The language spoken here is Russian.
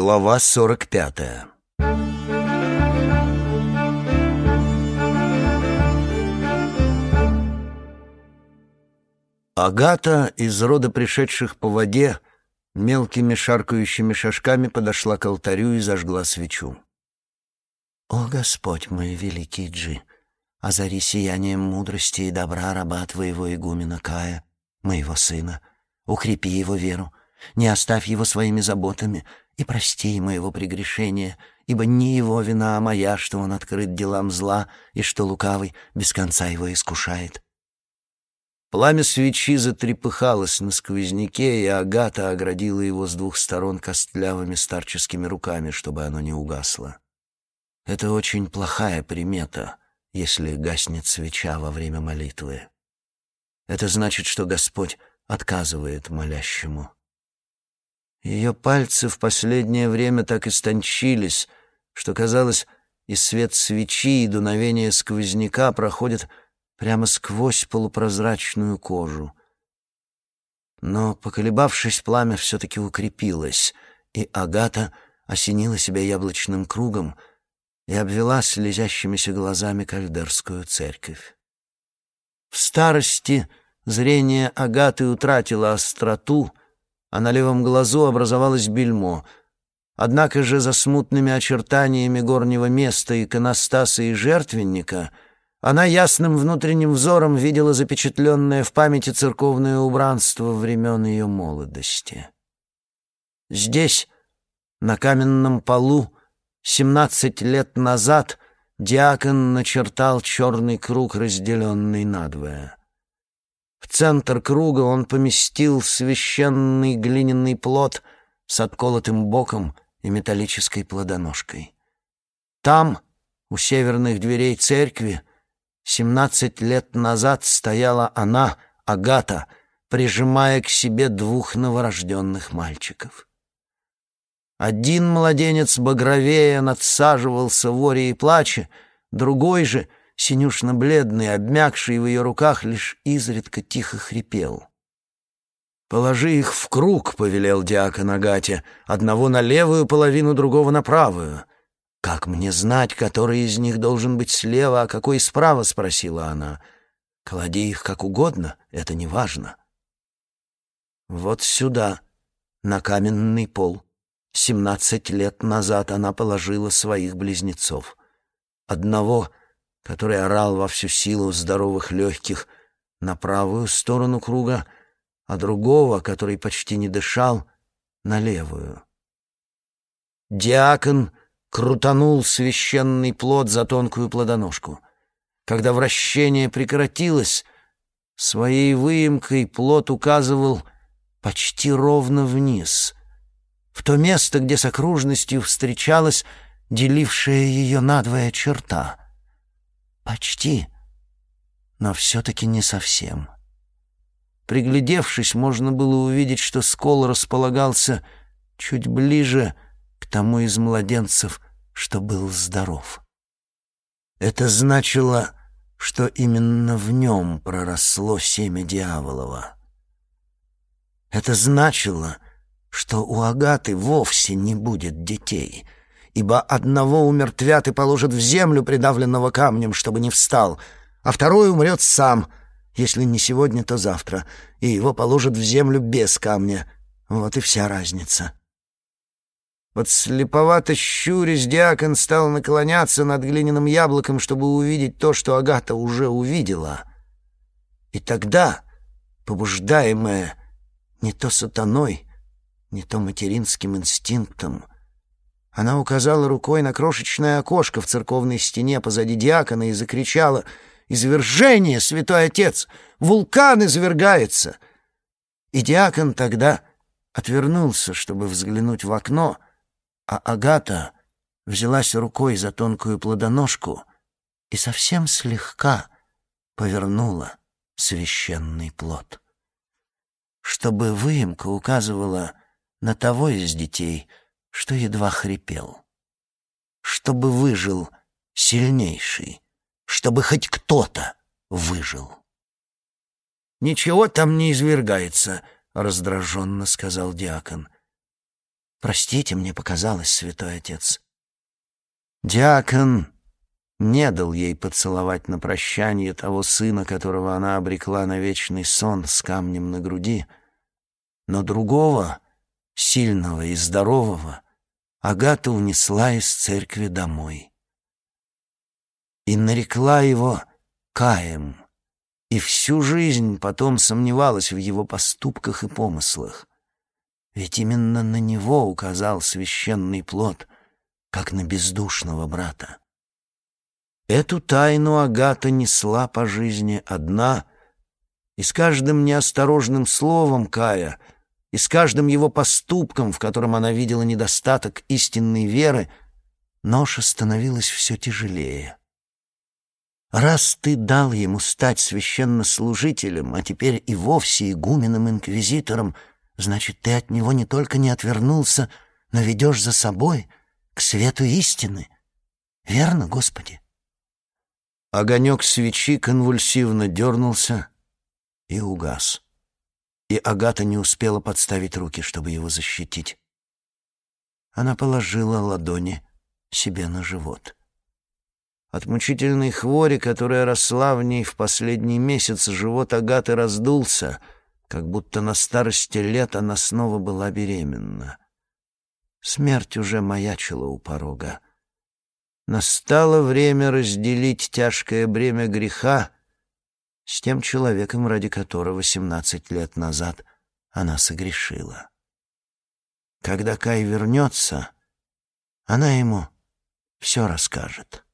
Глава сорок пятая Агата из рода пришедших по воде мелкими шаркающими шажками подошла к алтарю и зажгла свечу. «О Господь мой великий Джи, озари сиянием мудрости и добра раба твоего игумена Кая, моего сына, укрепи его веру, не оставь его своими заботами и прости ему его прегрешения, ибо не его вина, а моя, что он открыт делам зла и что лукавый без конца его искушает». Пламя свечи затрепыхалось на сквозняке, и Агата оградила его с двух сторон костлявыми старческими руками, чтобы оно не угасло. Это очень плохая примета, если гаснет свеча во время молитвы. Это значит, что Господь отказывает молящему. Ее пальцы в последнее время так истончились, что, казалось, и свет свечи, и дуновение сквозняка проходят прямо сквозь полупрозрачную кожу. Но, поколебавшись, пламя все-таки укрепилось, и Агата осенила себя яблочным кругом и обвела слезящимися глазами кальдерскую церковь. В старости зрение Агаты утратило остроту, а на левом глазу образовалось бельмо. Однако же за смутными очертаниями горнего места иконостаса и жертвенника — она ясным внутренним взором видела запечатленное в памяти церковное убранство времен ее молодости. Здесь, на каменном полу, семнадцать лет назад диакон начертал черный круг, разделенный надвое. В центр круга он поместил священный глиняный плод с отколотым боком и металлической плодоножкой. Там, у северных дверей церкви, Семнадцать лет назад стояла она, Агата, прижимая к себе двух новорожденных мальчиков. Один младенец багровее надсаживался в оре и плаче, другой же, синюшно-бледный, обмякший в ее руках, лишь изредка тихо хрипел. «Положи их в круг», — повелел диакон Агате, — «одного на левую половину, другого на правую». «Как мне знать, который из них должен быть слева, а какой справа?» — спросила она. «Клади их как угодно, это не важно». «Вот сюда, на каменный пол. Семнадцать лет назад она положила своих близнецов. Одного, который орал во всю силу здоровых легких, на правую сторону круга, а другого, который почти не дышал, на левую. Диакон крутанул священный плод за тонкую плодоножку. Когда вращение прекратилось, своей выемкой плод указывал почти ровно вниз, в то место, где с окружностью встречалась делившая ее надвое черта. Почти, но все-таки не совсем. Приглядевшись, можно было увидеть, что скол располагался чуть ближе — к тому из младенцев, что был здоров. Это значило, что именно в нем проросло семя дьяволова. Это значило, что у Агаты вовсе не будет детей, ибо одного умертвят и положат в землю, придавленного камнем, чтобы не встал, а второй умрет сам, если не сегодня, то завтра, и его положат в землю без камня. Вот и вся разница. Подслеповато щурясь, диакон стал наклоняться над глиняным яблоком, чтобы увидеть то, что Агата уже увидела. И тогда, побуждаемая не то сатаной, не то материнским инстинктом, она указала рукой на крошечное окошко в церковной стене позади диакона и закричала «Извержение, святой отец! Вулкан извергается!» И диакон тогда отвернулся, чтобы взглянуть в окно — а Агата взялась рукой за тонкую плодоножку и совсем слегка повернула священный плод. Чтобы выемка указывала на того из детей, что едва хрипел. Чтобы выжил сильнейший, чтобы хоть кто-то выжил. «Ничего там не извергается», — раздраженно сказал диакон. Простите, мне показалось, святой отец». Диакон не дал ей поцеловать на прощание того сына, которого она обрекла на вечный сон с камнем на груди, но другого, сильного и здорового, Агата унесла из церкви домой. И нарекла его Каем, и всю жизнь потом сомневалась в его поступках и помыслах. Ведь именно на него указал священный плод, как на бездушного брата. Эту тайну Агата несла по жизни одна, и с каждым неосторожным словом Кая, и с каждым его поступком, в котором она видела недостаток истинной веры, ноша становилась все тяжелее. Раз ты дал ему стать священнослужителем, а теперь и вовсе игуменом-инквизитором, значит, ты от него не только не отвернулся, но ведешь за собой к свету истины. Верно, Господи? Огонек свечи конвульсивно дернулся и угас. И Агата не успела подставить руки, чтобы его защитить. Она положила ладони себе на живот. От мучительной хвори, которая росла в ней в последний месяц, живот Агаты раздулся, как будто на старости лет она снова была беременна. Смерть уже маячила у порога. Настало время разделить тяжкое бремя греха с тем человеком, ради которого семнадцать лет назад она согрешила. Когда Кай вернется, она ему все расскажет.